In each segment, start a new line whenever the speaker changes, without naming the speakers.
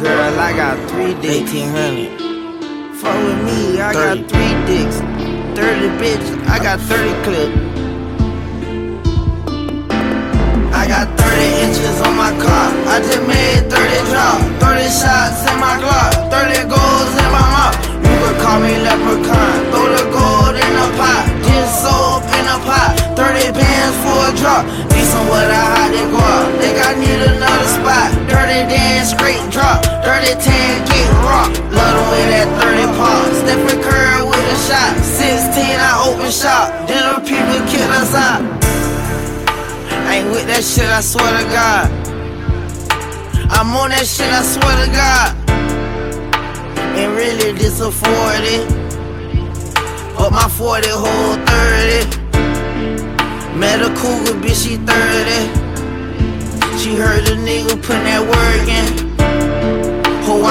Girl, I got three dicks.
1800.
Fuck with me, I
30.
got three dicks. 30 bitch, I got 30 clip. I got 30 inches on my car. I just made 30 drop. 30 shots in my Glock. 30 goals in my mouth. You could call me leprechaun. Throw the gold in a pot. Just soap in a pot. 30 bands for a drop. Need some what I hot they go out. Think I need another spot. Dirty dance, straight drop. Dirty tan, get rock. Love the way that 30 pop. Stephen Curry with a shot. 16, I open shop. Then them people kill us out. Ain't with that shit, I swear to God. I'm on that shit, I swear to God. Ain't really this a 40. But my 40 hold 30. Met a cougar, bitch, she 30. She heard a nigga put that work in.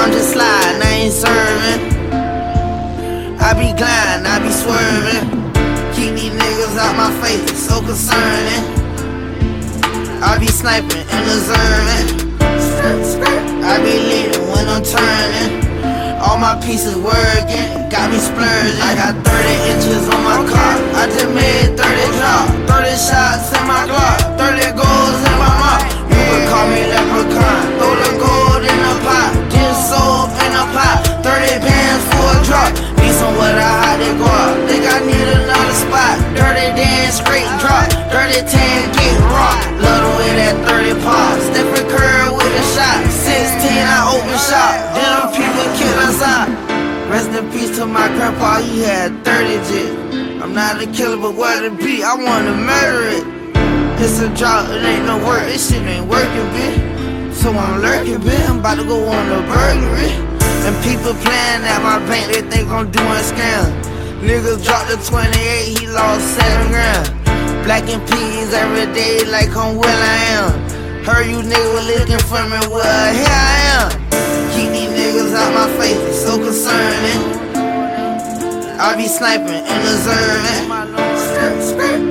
I'm just sliding, I ain't serving. I be gliding, I be swerving. Keep these niggas out my face, so concerning. I be sniping and observing. I be leading when I'm turning. All my pieces working, got me splurging. I got 30 inches on my car. 10, get rocked. Love the way that 30 pops. Stephen Curry with a shot. 16, I open shop. Them people kill us out. Rest in peace to my grandpa, he had 30 jits. I'm not a killer, but what it be, I wanna murder it. It's a drought, it ain't no work, this shit ain't working, bitch. So I'm lurking, bitch, I'm about to go on a burglary. And people playing at my bank, they think I'm doing scams. Niggas dropped the 28, he lost. Black and peas every day, like I'm Will I am. Heard you niggas looking for me, well, here I am. Keep these niggas out my face, it's so concerning. I be sniping and observing.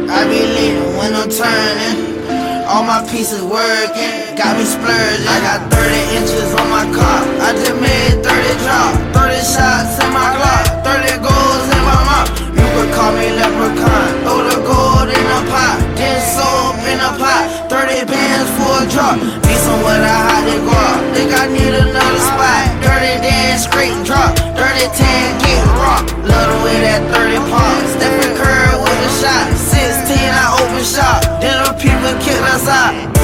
I be leading when I'm turning. All my pieces working, got me splurging. I got 30 inches on my car. I just made 30 drop. 30 shots drop. Need some what I hot they go out. Think I need another spot. Dirty dance, straight drop. Dirty tan, get rock. Love the way that 30 pop. Stephen Curry with a shot. 16, I open shop. Then them people kill us out.